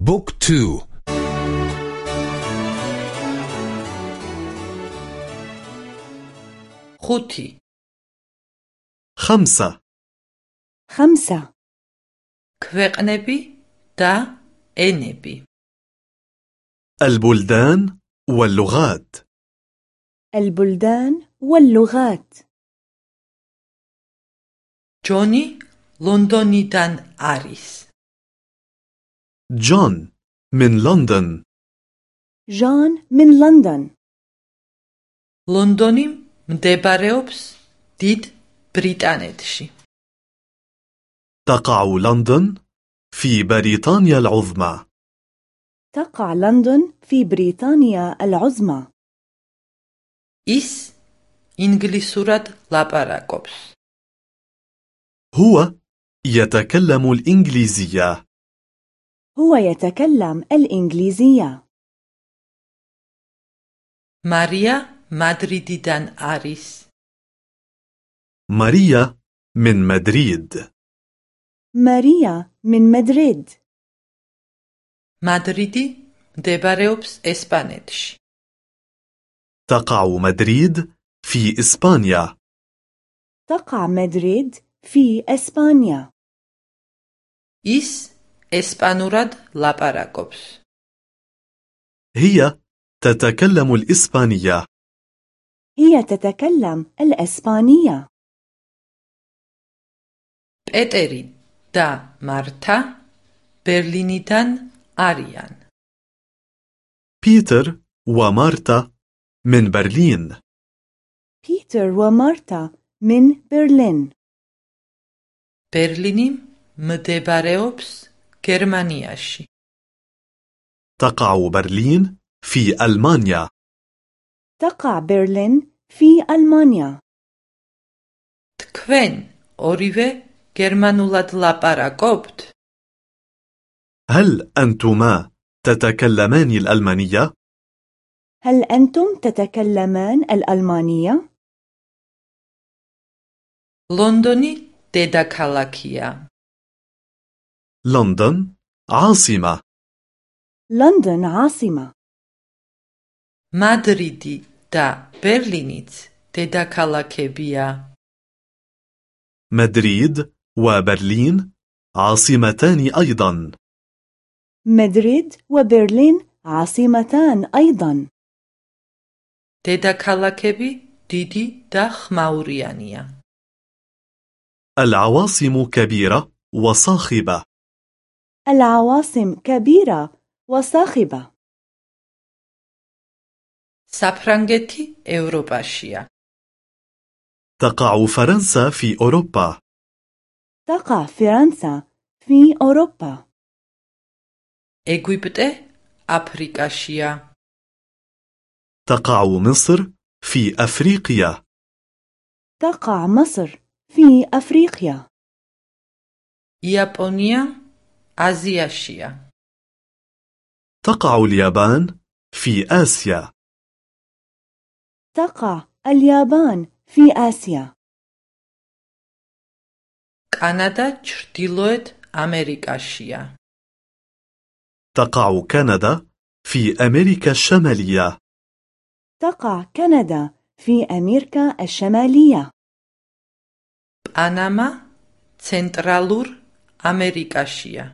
بوك تو. خوتي خمسة. خمسة. كويقنبي دا انبي البلدان واللغات. البلدان واللغات. ჯონი ლონდონიდან არის جون من لندن جون من لندن ლონდონი მდებარეობს დიდ ბრიტანეთში. تقع لندن في بريطانيا العظمى تقع لندن في بريطانيا العظمى ის ინგლისურად ლაპარაკობს. هو يتكلم الإنجليزية هو يتكلم الإنجليزية. მარია მადრიდიდან არის. ماريا من مدريد. ماريا من مدريد. მადრიდი მდებარეობს ესპანეთში. تقع مدريد في إسبانيا. تقع مدريد في إسبانيا. إس ესპანურად ლაპარაკობს. هي تتكلم الإسبانية هي تتكلم الإسبانية პეტერი და მართა ბერლინიდან არიან. بيتر ومارتا من برلين بيتر ومارتا من برلين ბერლინი მდებარეობს გერმანიაში. تقع برلين في ألمانيا تقع برلين في ألمانيا თქვენ ორივე გერმანულად ლაპარაკობთ? هل أنتما تتكلمان الألمانية؟ هل أنتم تتكلمان الألمانية؟ ლონდონი დედაქალაქია. لندن عاصمة لندن عاصمة მადრიდი და ბერლინიც დედაქალაქებია. مدريد وبرلين عاصمتان أيضا مدريد وبرلين عاصمتان أيضا დედაქალაქები დიდი და ხმაურიანია. العواصم كبيرة وصاخبة العواصم كبيرة وصاخبة საფრანგეთი ევროპაშია. تقع فرنسا في أوروبا تقع فرنسا في أوروبا ეგვიპტე აფრიკაშია. تقع مصر في أفريقيا تقع مصر في أفريقيا იაპონია აზიაშია. تقع اليابان في آسيا تقع اليابان في آسيا კანადა ჩრდილოეთ ამერიკაშია. تقع كندا في أمريكا الشمالية تقع كندا في أمريكا الشمالية პანამა ცენტრალურ ამერიკაშია.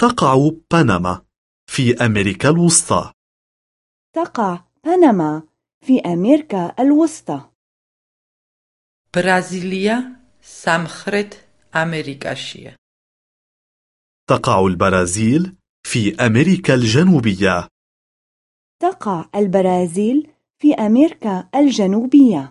تقع بنما في أمريكا الوسطى تقع بنما في أمريكا الوسطى ბრაზილია სამხრეთ ამერიკაშია. تقع البرازيل في أمريكا الجنوبية تقع البرازيل في أمريكا الجنوبية